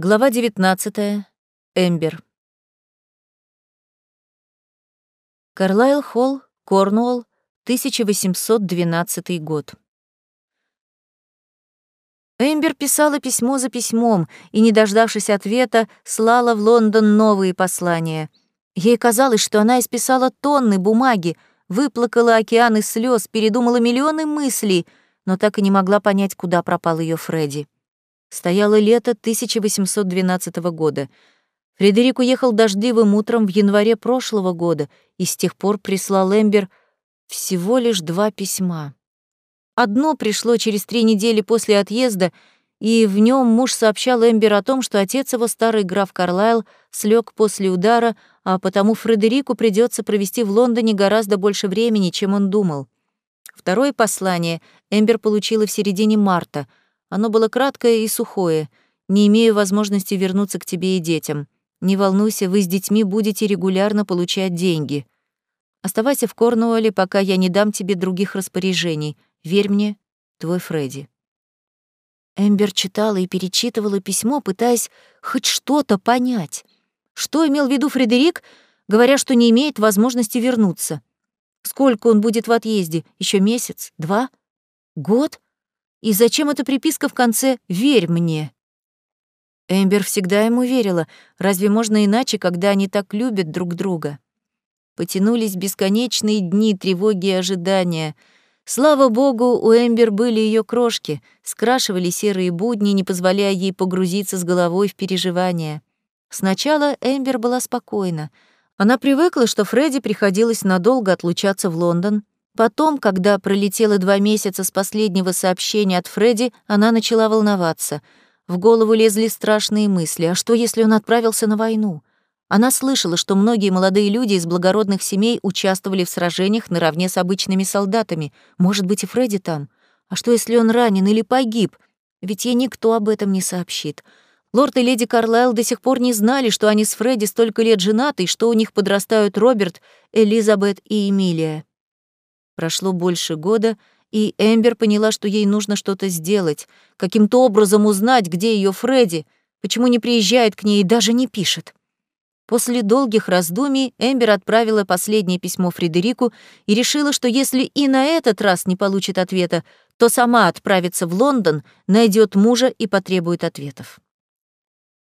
Глава 19. Эмбер. Карлайл Холл, Корнуолл, 1812 год. Эмбер писала письмо за письмом и, не дождавшись ответа, слала в Лондон новые послания. Ей казалось, что она исписала тонны бумаги, выплакала океаны слез, передумала миллионы мыслей, но так и не могла понять, куда пропал ее Фредди. Стояло лето 1812 года. Фредерик уехал дождливым утром в январе прошлого года и с тех пор прислал Эмбер всего лишь два письма. Одно пришло через три недели после отъезда, и в нем муж сообщал Эмбер о том, что отец его, старый граф Карлайл, слег после удара, а потому Фредерику придется провести в Лондоне гораздо больше времени, чем он думал. Второе послание Эмбер получила в середине марта — оно было краткое и сухое. Не имею возможности вернуться к тебе и детям. Не волнуйся, вы с детьми будете регулярно получать деньги. Оставайся в Корнуолле, пока я не дам тебе других распоряжений. Верь мне, твой Фредди. Эмбер читала и перечитывала письмо, пытаясь хоть что-то понять. Что имел в виду Фредерик, говоря, что не имеет возможности вернуться? Сколько он будет в отъезде? Еще месяц? Два? Год? И зачем эта приписка в конце «Верь мне»? Эмбер всегда ему верила. Разве можно иначе, когда они так любят друг друга? Потянулись бесконечные дни тревоги и ожидания. Слава богу, у Эмбер были ее крошки, скрашивали серые будни, не позволяя ей погрузиться с головой в переживания. Сначала Эмбер была спокойна. Она привыкла, что Фредди приходилось надолго отлучаться в Лондон, Потом, когда пролетело два месяца с последнего сообщения от Фредди, она начала волноваться. В голову лезли страшные мысли. А что, если он отправился на войну? Она слышала, что многие молодые люди из благородных семей участвовали в сражениях наравне с обычными солдатами. Может быть, и Фредди там? А что, если он ранен или погиб? Ведь ей никто об этом не сообщит. Лорд и леди Карлайл до сих пор не знали, что они с Фредди столько лет женаты и что у них подрастают Роберт, Элизабет и Эмилия. Прошло больше года, и Эмбер поняла, что ей нужно что-то сделать, каким-то образом узнать, где ее Фредди, почему не приезжает к ней и даже не пишет. После долгих раздумий Эмбер отправила последнее письмо Фредерику и решила, что если и на этот раз не получит ответа, то сама отправится в Лондон, найдет мужа и потребует ответов.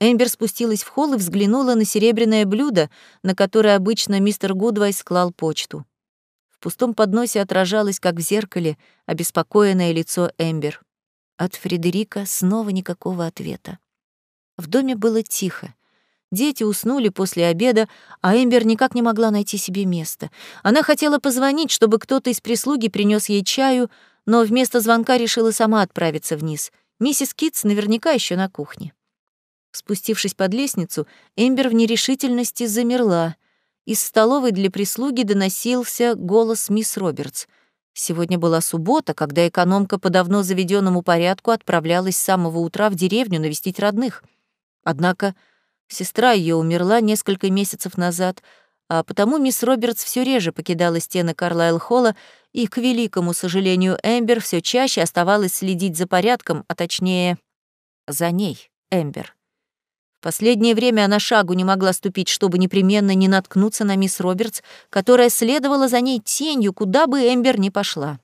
Эмбер спустилась в холл и взглянула на серебряное блюдо, на которое обычно мистер Гудвайс клал почту. В пустом подносе отражалось, как в зеркале, обеспокоенное лицо Эмбер. От Фредерика снова никакого ответа. В доме было тихо. Дети уснули после обеда, а Эмбер никак не могла найти себе места. Она хотела позвонить, чтобы кто-то из прислуги принес ей чаю, но вместо звонка решила сама отправиться вниз. Миссис Китс наверняка еще на кухне. Спустившись под лестницу, Эмбер в нерешительности замерла — из столовой для прислуги доносился голос мисс Робертс. Сегодня была суббота, когда экономка по давно заведенному порядку отправлялась с самого утра в деревню навестить родных. Однако сестра ее умерла несколько месяцев назад, а потому мисс Робертс все реже покидала стены Карлайл-холла, и, к великому сожалению, Эмбер все чаще оставалась следить за порядком, а точнее, за ней, Эмбер. Последнее время она шагу не могла ступить, чтобы непременно не наткнуться на мисс Робертс, которая следовала за ней тенью, куда бы Эмбер ни пошла.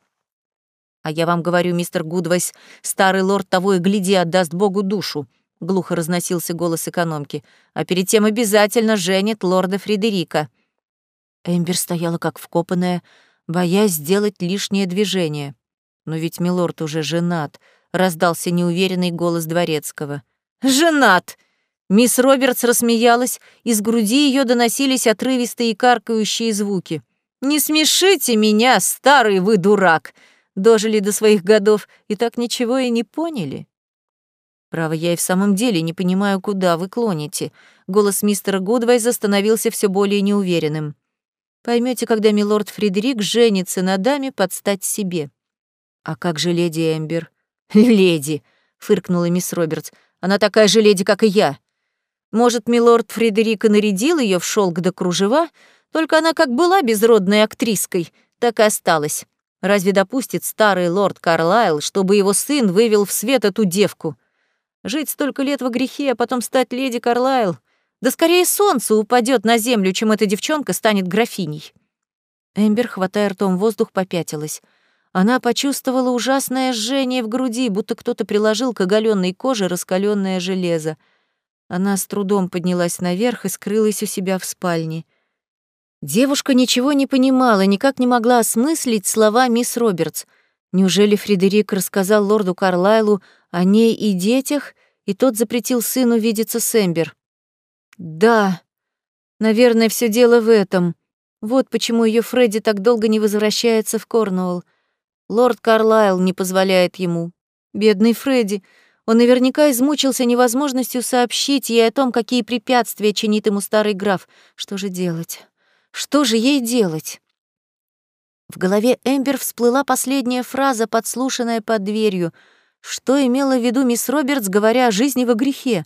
«А я вам говорю, мистер Гудвайс, старый лорд того и гляди отдаст Богу душу», — глухо разносился голос экономки, «а перед тем обязательно женит лорда Фредерика». Эмбер стояла как вкопанная, боясь сделать лишнее движение. «Но ведь милорд уже женат», — раздался неуверенный голос дворецкого. «Женат!» Мисс Робертс рассмеялась, из груди ее доносились отрывистые и каркающие звуки. «Не смешите меня, старый вы дурак!» Дожили до своих годов и так ничего и не поняли. Право, я и в самом деле не понимаю, куда вы клоните. Голос мистера Гудвайза становился все более неуверенным. Поймете, когда милорд Фредерик женится на даме под стать себе. А как же леди Эмбер? Леди, фыркнула мисс Робертс. Она такая же леди, как и я. Может, милорд Фредерика нарядил ее в шелк до кружева, только она как была безродной актриской, так и осталась. Разве допустит старый лорд Карлайл, чтобы его сын вывел в свет эту девку? Жить столько лет во грехе, а потом стать леди Карлайл. Да скорее солнце упадет на землю, чем эта девчонка станет графиней. Эмбер, хватая ртом воздух, попятилась. Она почувствовала ужасное жжение в груди, будто кто-то приложил к оголенной коже раскаленное железо. Она с трудом поднялась наверх и скрылась у себя в спальне. Девушка ничего не понимала, никак не могла осмыслить слова мисс Робертс. Неужели Фредерик рассказал лорду Карлайлу о ней и детях, и тот запретил сыну видеться с Эмбер? Да, наверное, все дело в этом. Вот почему ее Фредди так долго не возвращается в Корнуолл. Лорд Карлайл не позволяет ему. Бедный Фредди. Он наверняка измучился невозможностью сообщить ей о том, какие препятствия чинит ему старый граф. Что же делать? Что же ей делать? В голове Эмбер всплыла последняя фраза, подслушанная под дверью. Что имела в виду мисс Робертс, говоря о жизни во грехе?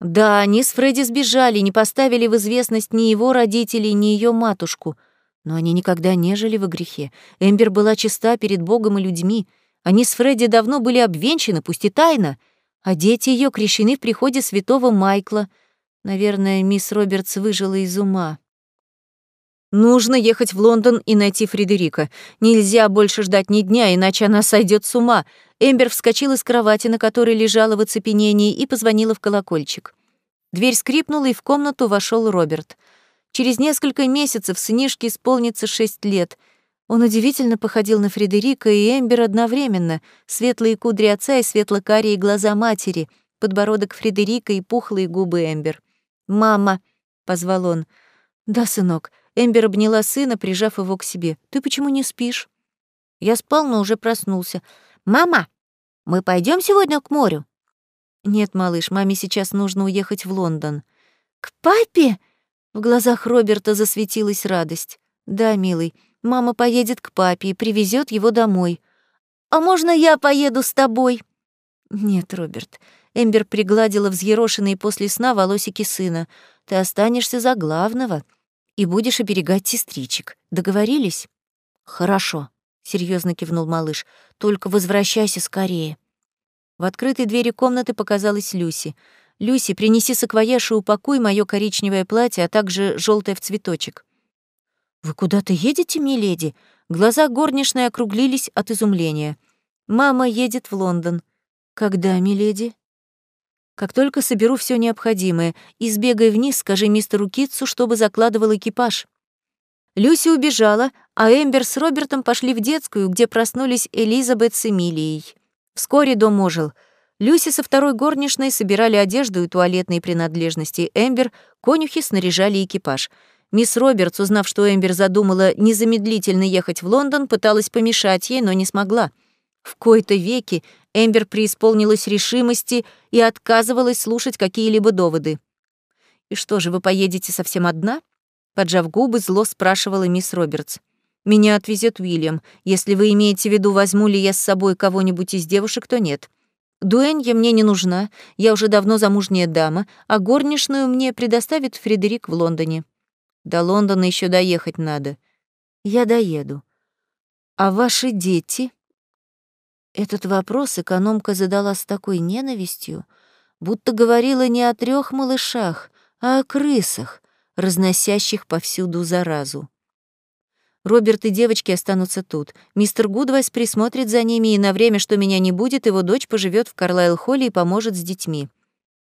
Да, они с Фредди сбежали, не поставили в известность ни его родителей, ни ее матушку. Но они никогда не жили во грехе. Эмбер была чиста перед Богом и людьми. Они с Фредди давно были обвенчаны, пусть и тайно, а дети ее крещены в приходе святого Майкла. Наверное, мисс Робертс выжила из ума. Нужно ехать в Лондон и найти Фредерика. Нельзя больше ждать ни дня, иначе она сойдет с ума. Эмбер вскочила с кровати, на которой лежала в оцепенении, и позвонила в колокольчик. Дверь скрипнула, и в комнату вошел Роберт. Через несколько месяцев сынишке исполнится шесть лет. Он удивительно походил на Фредерика и Эмбер одновременно. Светлые кудри отца и светло-карие глаза матери, подбородок Фредерика и пухлые губы Эмбер. «Мама!» — позвал он. «Да, сынок», Эмбер обняла сына, прижав его к себе. «Ты почему не спишь?» Я спал, но уже проснулся. «Мама, мы пойдем сегодня к морю?» «Нет, малыш, маме сейчас нужно уехать в Лондон». «К папе?» В глазах Роберта засветилась радость. «Да, милый, мама поедет к папе и привезет его домой». «А можно я поеду с тобой?» «Нет, Роберт». Эмбер пригладила взъерошенные после сна волосики сына. «Ты останешься за главного и будешь оберегать сестричек. Договорились? Хорошо, серьезно кивнул малыш. Только возвращайся скорее. В открытой двери комнаты показалась Люси. Люси, принеси саквояж и упакуй моё коричневое платье, а также желтое в цветочек. Вы куда-то едете, миледи? Глаза горничной округлились от изумления. Мама едет в Лондон. Когда, миледи? Как только соберу все необходимое, и сбегай вниз, скажи мистеру Китсу, чтобы закладывал экипаж». Люси убежала, а Эмбер с Робертом пошли в детскую, где проснулись Элизабет с Эмилией. Вскоре дом ожил. Люси со второй горничной собирали одежду и туалетные принадлежности. Эмбер, конюхи снаряжали экипаж. Мисс Робертс, узнав, что Эмбер задумала незамедлительно ехать в Лондон, пыталась помешать ей, но не смогла. В кои-то веки Эмбер преисполнилась решимости и отказывалась слушать какие-либо доводы. «И что же, вы поедете совсем одна?» Поджав губы, зло спрашивала мисс Робертс. «Меня отвезет Уильям. Если вы имеете в виду, возьму ли я с собой кого-нибудь из девушек, то нет. Дуэнья мне не нужна, я уже давно замужняя дама, а горничную мне предоставит Фредерик в Лондоне. До Лондона еще доехать надо. Я доеду. А ваши дети?» Этот вопрос экономка задала с такой ненавистью, будто говорила не о трех малышах, а о крысах, разносящих повсюду заразу. Роберт и девочки останутся тут. Мистер Гудвайс присмотрит за ними, и на время, что меня не будет, его дочь поживет в Карлайл-холле и поможет с детьми.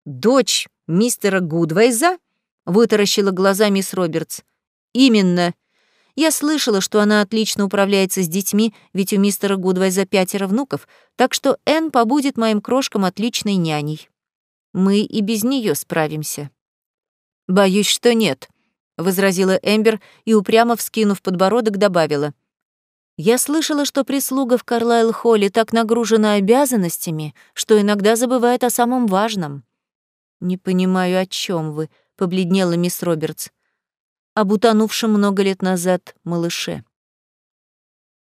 «Дочь мистера Гудвайза?» — вытаращила глаза мисс Робертс. «Именно. Я слышала, что она отлично управляется с детьми, ведь у мистера Гудвайза пятеро внуков, так что Энн побудет моим крошкам отличной няней. Мы и без нее справимся. Боюсь, что нет, возразила Эмбер и упрямо вскинув подбородок добавила: я слышала, что прислуга в Карлайл-холле так нагружена обязанностями, что иногда забывает о самом важном. Не понимаю, о чем вы, побледнела мисс Робертс об утонувшем много лет назад малыше.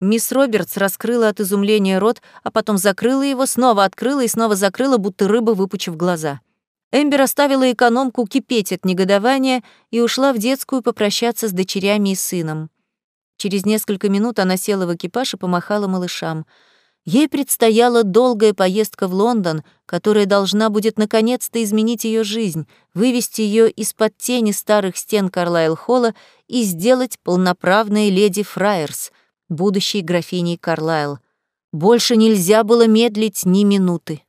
Мисс Робертс раскрыла от изумления рот, а потом закрыла его, снова открыла и снова закрыла, будто рыба, выпучив глаза. Эмбер оставила экономку кипеть от негодования и ушла в детскую попрощаться с дочерями и сыном. Через несколько минут она села в экипаж и помахала малышам. Ей предстояла долгая поездка в Лондон, которая должна будет наконец-то изменить ее жизнь, вывести ее из-под тени старых стен Карлайл-холла и сделать полноправной леди Фраерс, будущей графиней Карлайл. Больше нельзя было медлить ни минуты.